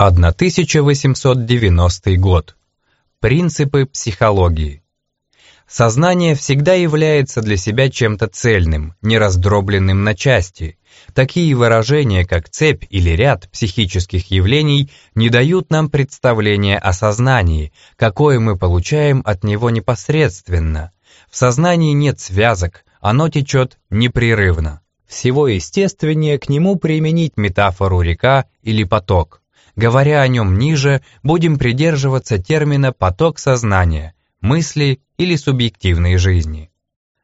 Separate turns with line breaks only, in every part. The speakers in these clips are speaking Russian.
1890 год. Принципы психологии. Сознание всегда является для себя чем-то цельным, не раздробленным на части. Такие выражения, как цепь или ряд психических явлений, не дают нам представления о сознании, какое мы получаем от него непосредственно. В сознании нет связок, оно течет непрерывно. Всего естественнее к нему применить метафору река или поток. Говоря о нем ниже, будем придерживаться термина «поток сознания», мысли или субъективной жизни.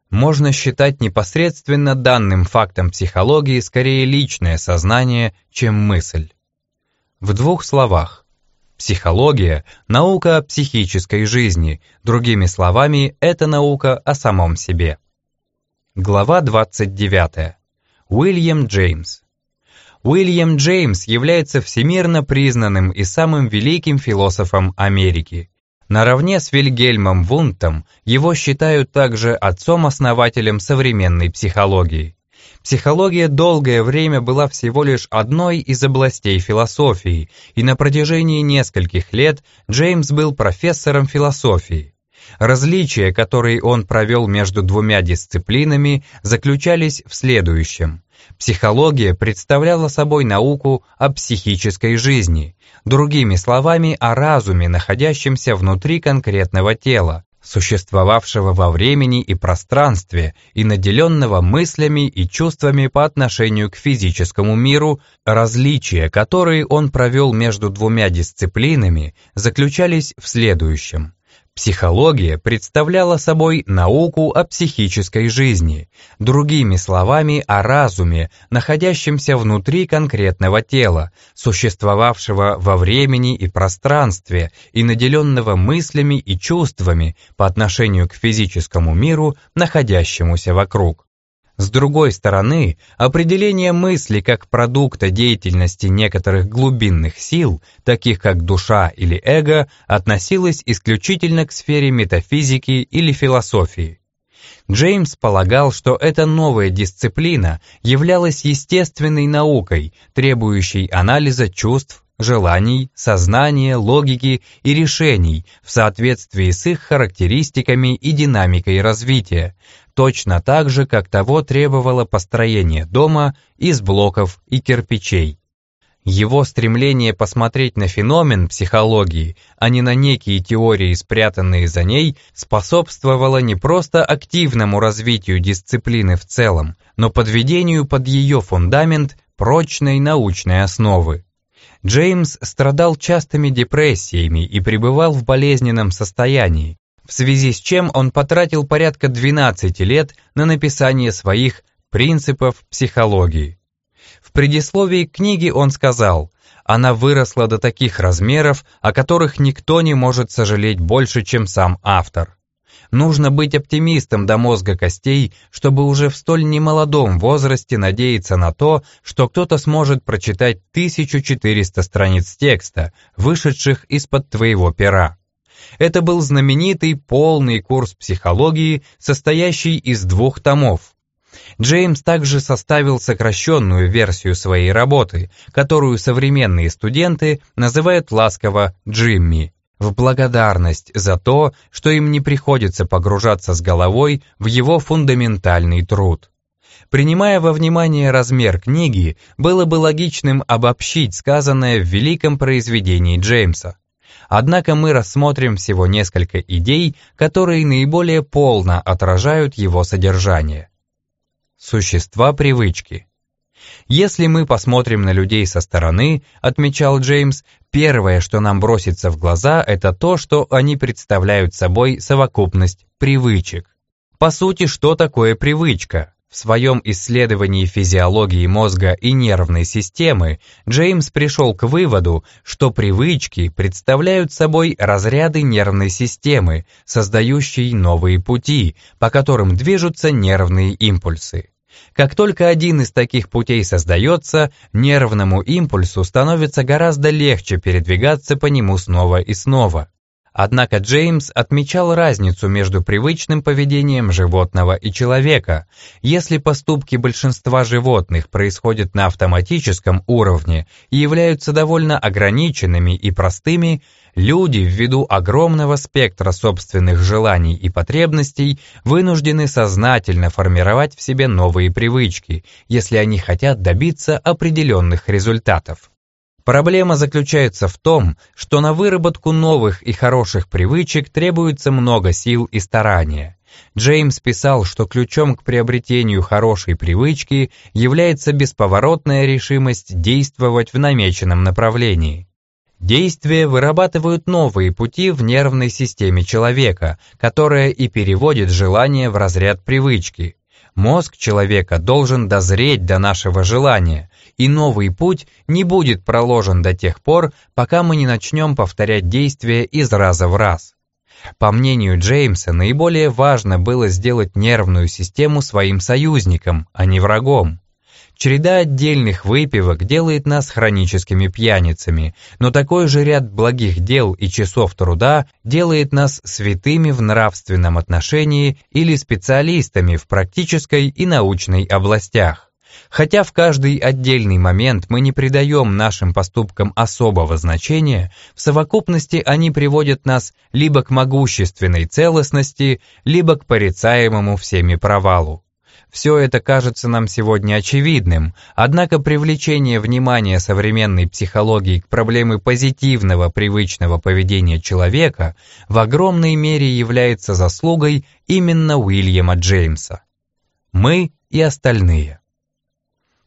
Можно считать непосредственно данным фактом психологии скорее личное сознание, чем мысль. В двух словах. Психология – наука о психической жизни, другими словами, это наука о самом себе. Глава 29. Уильям Джеймс. Уильям Джеймс является всемирно признанным и самым великим философом Америки. Наравне с Вильгельмом Вунтом его считают также отцом-основателем современной психологии. Психология долгое время была всего лишь одной из областей философии, и на протяжении нескольких лет Джеймс был профессором философии. Различия, которые он провел между двумя дисциплинами, заключались в следующем. Психология представляла собой науку о психической жизни, другими словами, о разуме, находящемся внутри конкретного тела, существовавшего во времени и пространстве и наделенного мыслями и чувствами по отношению к физическому миру, различия, которые он провел между двумя дисциплинами, заключались в следующем. Психология представляла собой науку о психической жизни, другими словами, о разуме, находящемся внутри конкретного тела, существовавшего во времени и пространстве и наделенного мыслями и чувствами по отношению к физическому миру, находящемуся вокруг. С другой стороны, определение мысли как продукта деятельности некоторых глубинных сил, таких как душа или эго, относилось исключительно к сфере метафизики или философии. Джеймс полагал, что эта новая дисциплина являлась естественной наукой, требующей анализа чувств, желаний, сознания, логики и решений в соответствии с их характеристиками и динамикой развития, точно так же, как того требовало построение дома из блоков и кирпичей. Его стремление посмотреть на феномен психологии, а не на некие теории, спрятанные за ней, способствовало не просто активному развитию дисциплины в целом, но подведению под ее фундамент прочной научной основы. Джеймс страдал частыми депрессиями и пребывал в болезненном состоянии, в связи с чем он потратил порядка 12 лет на написание своих «Принципов психологии». В предисловии к книге он сказал, она выросла до таких размеров, о которых никто не может сожалеть больше, чем сам автор. Нужно быть оптимистом до мозга костей, чтобы уже в столь немолодом возрасте надеяться на то, что кто-то сможет прочитать 1400 страниц текста, вышедших из-под твоего пера. Это был знаменитый полный курс психологии, состоящий из двух томов. Джеймс также составил сокращенную версию своей работы, которую современные студенты называют ласково «Джимми», в благодарность за то, что им не приходится погружаться с головой в его фундаментальный труд. Принимая во внимание размер книги, было бы логичным обобщить сказанное в великом произведении Джеймса. Однако мы рассмотрим всего несколько идей, которые наиболее полно отражают его содержание. Существа привычки. Если мы посмотрим на людей со стороны, отмечал Джеймс, первое, что нам бросится в глаза, это то, что они представляют собой совокупность привычек. По сути, что такое привычка? В своем исследовании физиологии мозга и нервной системы Джеймс пришел к выводу, что привычки представляют собой разряды нервной системы, создающие новые пути, по которым движутся нервные импульсы. Как только один из таких путей создается, нервному импульсу становится гораздо легче передвигаться по нему снова и снова. Однако Джеймс отмечал разницу между привычным поведением животного и человека. Если поступки большинства животных происходят на автоматическом уровне и являются довольно ограниченными и простыми, люди ввиду огромного спектра собственных желаний и потребностей вынуждены сознательно формировать в себе новые привычки, если они хотят добиться определенных результатов. Проблема заключается в том, что на выработку новых и хороших привычек требуется много сил и старания. Джеймс писал, что ключом к приобретению хорошей привычки является бесповоротная решимость действовать в намеченном направлении. Действия вырабатывают новые пути в нервной системе человека, которая и переводит желание в разряд привычки. Мозг человека должен дозреть до нашего желания, и новый путь не будет проложен до тех пор, пока мы не начнем повторять действия из раза в раз. По мнению Джеймса, наиболее важно было сделать нервную систему своим союзником, а не врагом. Череда отдельных выпивок делает нас хроническими пьяницами, но такой же ряд благих дел и часов труда делает нас святыми в нравственном отношении или специалистами в практической и научной областях. Хотя в каждый отдельный момент мы не придаем нашим поступкам особого значения, в совокупности они приводят нас либо к могущественной целостности, либо к порицаемому всеми провалу. Все это кажется нам сегодня очевидным, однако привлечение внимания современной психологии к проблеме позитивного привычного поведения человека в огромной мере является заслугой именно Уильяма Джеймса. Мы и остальные.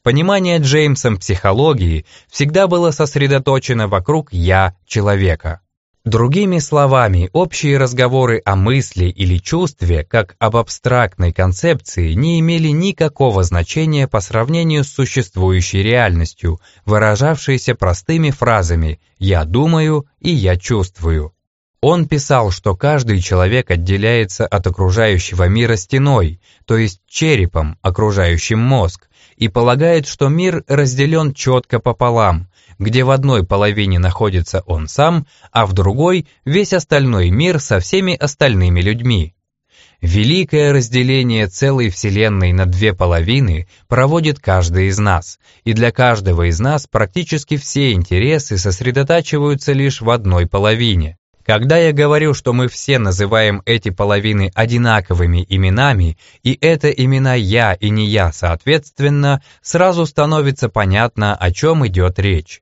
Понимание Джеймсом психологии всегда было сосредоточено вокруг «я» человека. Другими словами, общие разговоры о мысли или чувстве, как об абстрактной концепции, не имели никакого значения по сравнению с существующей реальностью, выражавшейся простыми фразами «я думаю» и «я чувствую». Он писал, что каждый человек отделяется от окружающего мира стеной, то есть черепом, окружающим мозг, и полагает, что мир разделен четко пополам, где в одной половине находится он сам, а в другой – весь остальной мир со всеми остальными людьми. Великое разделение целой Вселенной на две половины проводит каждый из нас, и для каждого из нас практически все интересы сосредотачиваются лишь в одной половине. Когда я говорю, что мы все называем эти половины одинаковыми именами, и это имена «я» и «не я» соответственно, сразу становится понятно, о чем идет речь.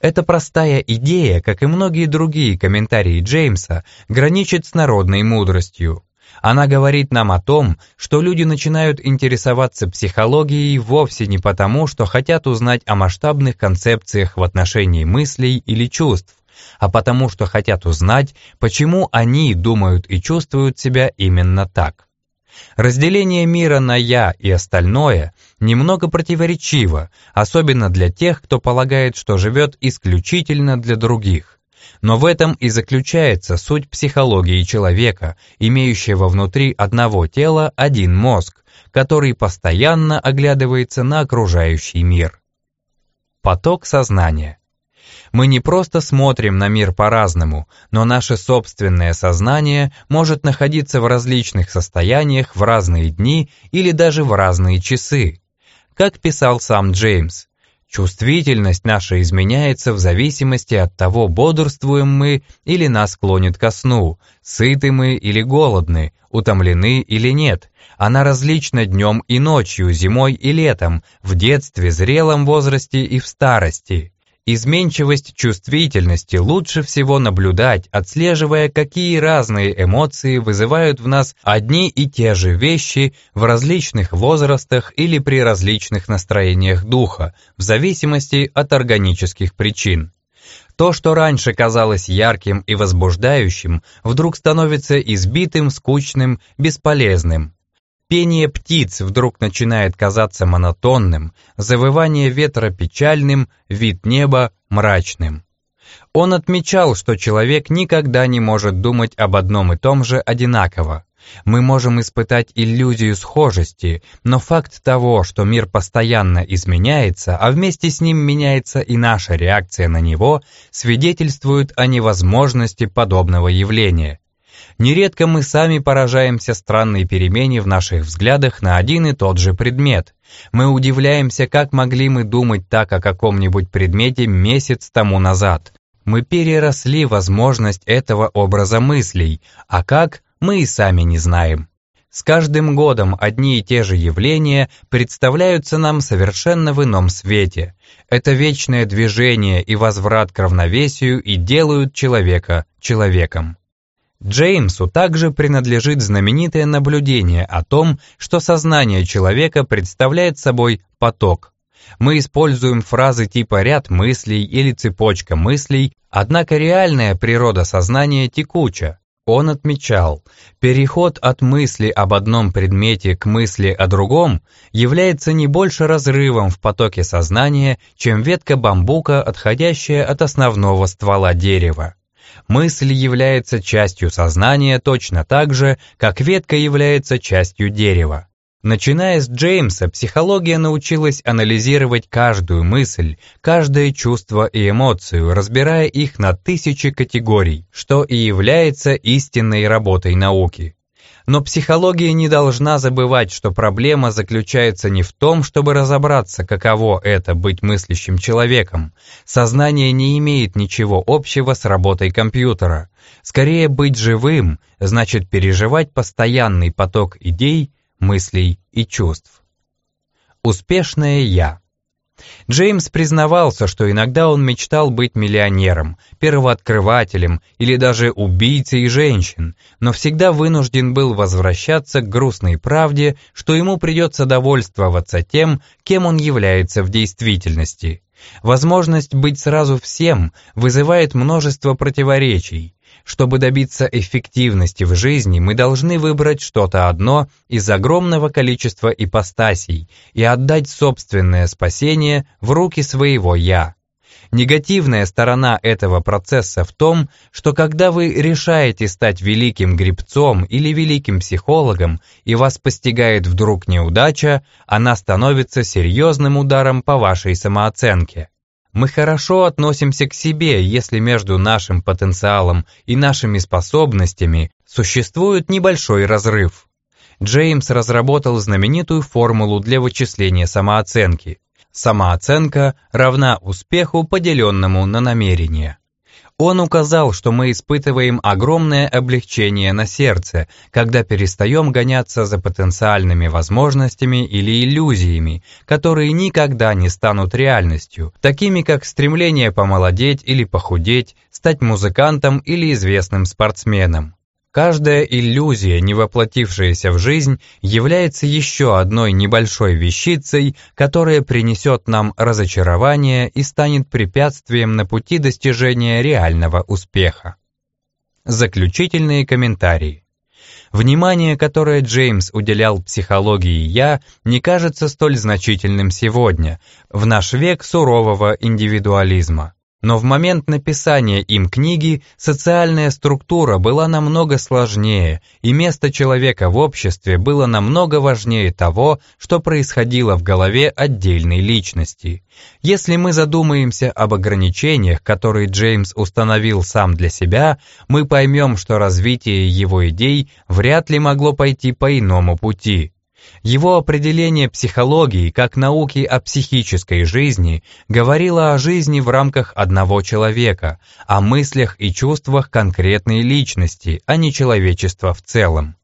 Эта простая идея, как и многие другие комментарии Джеймса, граничит с народной мудростью. Она говорит нам о том, что люди начинают интересоваться психологией вовсе не потому, что хотят узнать о масштабных концепциях в отношении мыслей или чувств, а потому что хотят узнать, почему они думают и чувствуют себя именно так. Разделение мира на «я» и остальное немного противоречиво, особенно для тех, кто полагает, что живет исключительно для других. Но в этом и заключается суть психологии человека, имеющего внутри одного тела один мозг, который постоянно оглядывается на окружающий мир. Поток сознания. Мы не просто смотрим на мир по-разному, но наше собственное сознание может находиться в различных состояниях в разные дни или даже в разные часы. Как писал сам Джеймс, чувствительность наша изменяется в зависимости от того, бодрствуем мы или нас клонит ко сну, сыты мы или голодны, утомлены или нет. Она различна днем и ночью, зимой и летом, в детстве, зрелом возрасте и в старости. Изменчивость чувствительности лучше всего наблюдать, отслеживая, какие разные эмоции вызывают в нас одни и те же вещи в различных возрастах или при различных настроениях духа, в зависимости от органических причин. То, что раньше казалось ярким и возбуждающим, вдруг становится избитым, скучным, бесполезным. Пение птиц вдруг начинает казаться монотонным, завывание ветра печальным, вид неба мрачным. Он отмечал, что человек никогда не может думать об одном и том же одинаково. Мы можем испытать иллюзию схожести, но факт того, что мир постоянно изменяется, а вместе с ним меняется и наша реакция на него, свидетельствует о невозможности подобного явления. Нередко мы сами поражаемся странной перемене в наших взглядах на один и тот же предмет. Мы удивляемся, как могли мы думать так о каком-нибудь предмете месяц тому назад. Мы переросли возможность этого образа мыслей, а как, мы и сами не знаем. С каждым годом одни и те же явления представляются нам совершенно в ином свете. Это вечное движение и возврат к равновесию и делают человека человеком. Джеймсу также принадлежит знаменитое наблюдение о том, что сознание человека представляет собой поток. Мы используем фразы типа «ряд мыслей» или «цепочка мыслей», однако реальная природа сознания текуча. Он отмечал, переход от мысли об одном предмете к мысли о другом является не больше разрывом в потоке сознания, чем ветка бамбука, отходящая от основного ствола дерева. Мысль является частью сознания точно так же, как ветка является частью дерева. Начиная с Джеймса, психология научилась анализировать каждую мысль, каждое чувство и эмоцию, разбирая их на тысячи категорий, что и является истинной работой науки. Но психология не должна забывать, что проблема заключается не в том, чтобы разобраться, каково это быть мыслящим человеком. Сознание не имеет ничего общего с работой компьютера. Скорее, быть живым значит переживать постоянный поток идей, мыслей и чувств. Успешное «я». Джеймс признавался, что иногда он мечтал быть миллионером, первооткрывателем или даже убийцей женщин, но всегда вынужден был возвращаться к грустной правде, что ему придется довольствоваться тем, кем он является в действительности. Возможность быть сразу всем вызывает множество противоречий. Чтобы добиться эффективности в жизни, мы должны выбрать что-то одно из огромного количества ипостасей и отдать собственное спасение в руки своего «я». Негативная сторона этого процесса в том, что когда вы решаете стать великим грибцом или великим психологом, и вас постигает вдруг неудача, она становится серьезным ударом по вашей самооценке. Мы хорошо относимся к себе, если между нашим потенциалом и нашими способностями существует небольшой разрыв. Джеймс разработал знаменитую формулу для вычисления самооценки. Самооценка равна успеху, поделенному на намерение. Он указал, что мы испытываем огромное облегчение на сердце, когда перестаем гоняться за потенциальными возможностями или иллюзиями, которые никогда не станут реальностью, такими как стремление помолодеть или похудеть, стать музыкантом или известным спортсменом. Каждая иллюзия, не воплотившаяся в жизнь, является еще одной небольшой вещицей, которая принесет нам разочарование и станет препятствием на пути достижения реального успеха. Заключительные комментарии. Внимание, которое Джеймс уделял психологии «я», не кажется столь значительным сегодня, в наш век сурового индивидуализма. Но в момент написания им книги социальная структура была намного сложнее, и место человека в обществе было намного важнее того, что происходило в голове отдельной личности. Если мы задумаемся об ограничениях, которые Джеймс установил сам для себя, мы поймем, что развитие его идей вряд ли могло пойти по иному пути. Его определение психологии как науки о психической жизни говорило о жизни в рамках одного человека, о мыслях и чувствах конкретной личности, а не человечества в целом.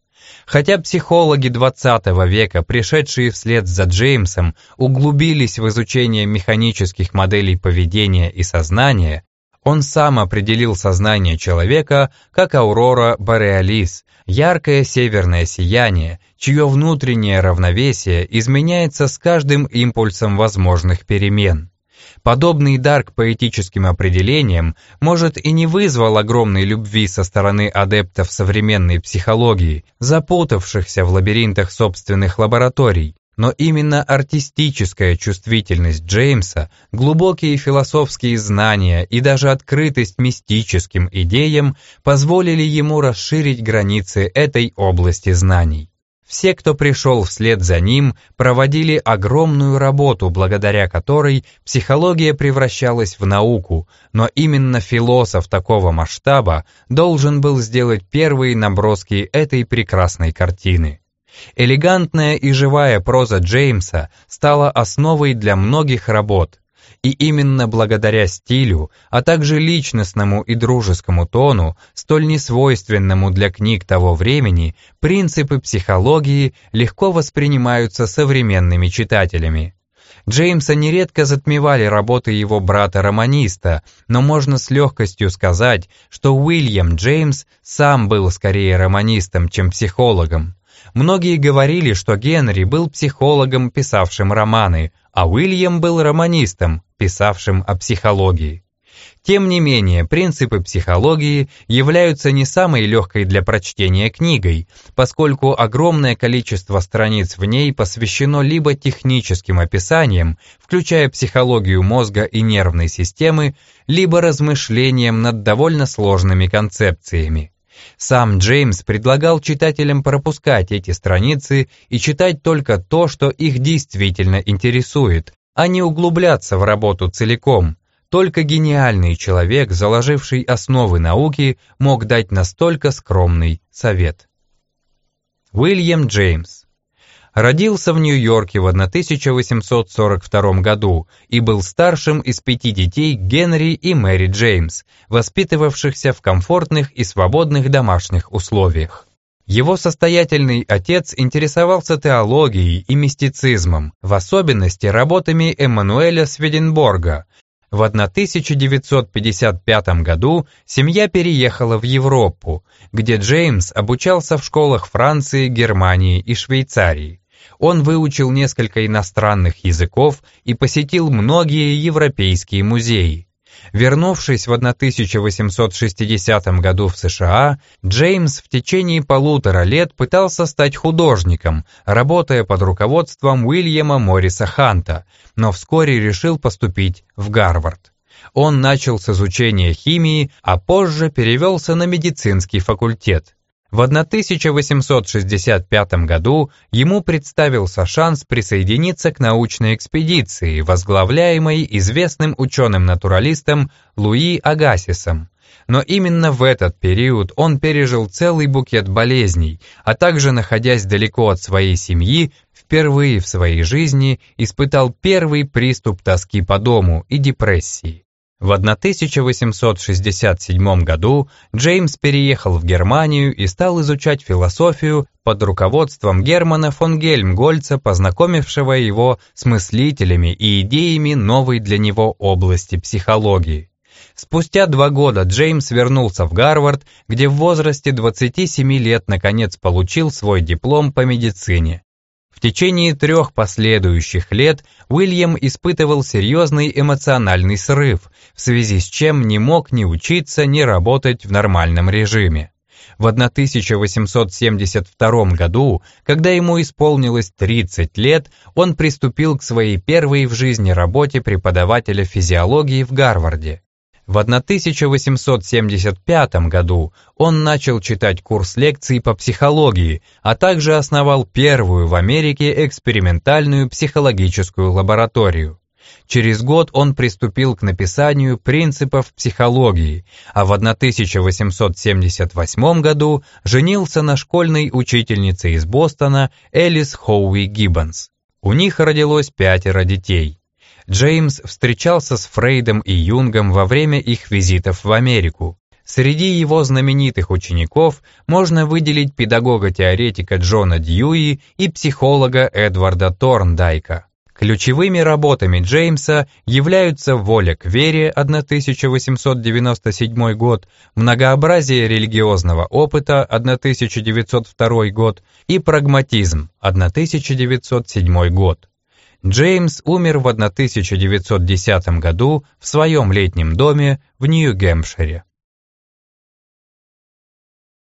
Хотя психологи XX века, пришедшие вслед за Джеймсом, углубились в изучение механических моделей поведения и сознания, он сам определил сознание человека как аурора бореалис, яркое северное сияние, чье внутреннее равновесие изменяется с каждым импульсом возможных перемен. Подобный дар к поэтическим определениям, может, и не вызвал огромной любви со стороны адептов современной психологии, запутавшихся в лабиринтах собственных лабораторий, Но именно артистическая чувствительность Джеймса, глубокие философские знания и даже открытость мистическим идеям позволили ему расширить границы этой области знаний. Все, кто пришел вслед за ним, проводили огромную работу, благодаря которой психология превращалась в науку, но именно философ такого масштаба должен был сделать первые наброски этой прекрасной картины. Элегантная и живая проза Джеймса стала основой для многих работ, и именно благодаря стилю, а также личностному и дружескому тону, столь несвойственному для книг того времени, принципы психологии легко воспринимаются современными читателями. Джеймса нередко затмевали работы его брата-романиста, но можно с легкостью сказать, что Уильям Джеймс сам был скорее романистом, чем психологом. Многие говорили, что Генри был психологом, писавшим романы, а Уильям был романистом, писавшим о психологии. Тем не менее, принципы психологии являются не самой легкой для прочтения книгой, поскольку огромное количество страниц в ней посвящено либо техническим описаниям, включая психологию мозга и нервной системы, либо размышлениям над довольно сложными концепциями. Сам Джеймс предлагал читателям пропускать эти страницы и читать только то, что их действительно интересует, а не углубляться в работу целиком. Только гениальный человек, заложивший основы науки, мог дать настолько скромный совет. Уильям Джеймс Родился в Нью-Йорке в 1842 году и был старшим из пяти детей Генри и Мэри Джеймс, воспитывавшихся в комфортных и свободных домашних условиях. Его состоятельный отец интересовался теологией и мистицизмом, в особенности работами Эммануэля Сведенборга. В 1955 году семья переехала в Европу, где Джеймс обучался в школах Франции, Германии и Швейцарии. Он выучил несколько иностранных языков и посетил многие европейские музеи. Вернувшись в 1860 году в США, Джеймс в течение полутора лет пытался стать художником, работая под руководством Уильяма Морриса Ханта, но вскоре решил поступить в Гарвард. Он начал с изучения химии, а позже перевелся на медицинский факультет. В 1865 году ему представился шанс присоединиться к научной экспедиции, возглавляемой известным ученым-натуралистом Луи Агасисом. Но именно в этот период он пережил целый букет болезней, а также, находясь далеко от своей семьи, впервые в своей жизни испытал первый приступ тоски по дому и депрессии. В 1867 году Джеймс переехал в Германию и стал изучать философию под руководством Германа фон Гельмгольца, познакомившего его с мыслителями и идеями новой для него области психологии. Спустя два года Джеймс вернулся в Гарвард, где в возрасте 27 лет наконец получил свой диплом по медицине. В течение трех последующих лет Уильям испытывал серьезный эмоциональный срыв, в связи с чем не мог ни учиться, ни работать в нормальном режиме. В 1872 году, когда ему исполнилось 30 лет, он приступил к своей первой в жизни работе преподавателя физиологии в Гарварде. В 1875 году он начал читать курс лекций по психологии, а также основал первую в Америке экспериментальную психологическую лабораторию. Через год он приступил к написанию принципов психологии, а в 1878 году женился на школьной учительнице из Бостона Элис Хоуи Гиббонс. У них родилось пятеро детей. Джеймс встречался с Фрейдом и Юнгом во время их визитов в Америку. Среди его знаменитых учеников можно выделить педагога-теоретика Джона Дьюи и психолога Эдварда Торндайка. Ключевыми работами Джеймса являются «Воля к вере» 1897 год, «Многообразие религиозного опыта» 1902 год и «Прагматизм» 1907 год. Джеймс умер в 1910 году в своем летнем доме в Нью-Гэмпшире.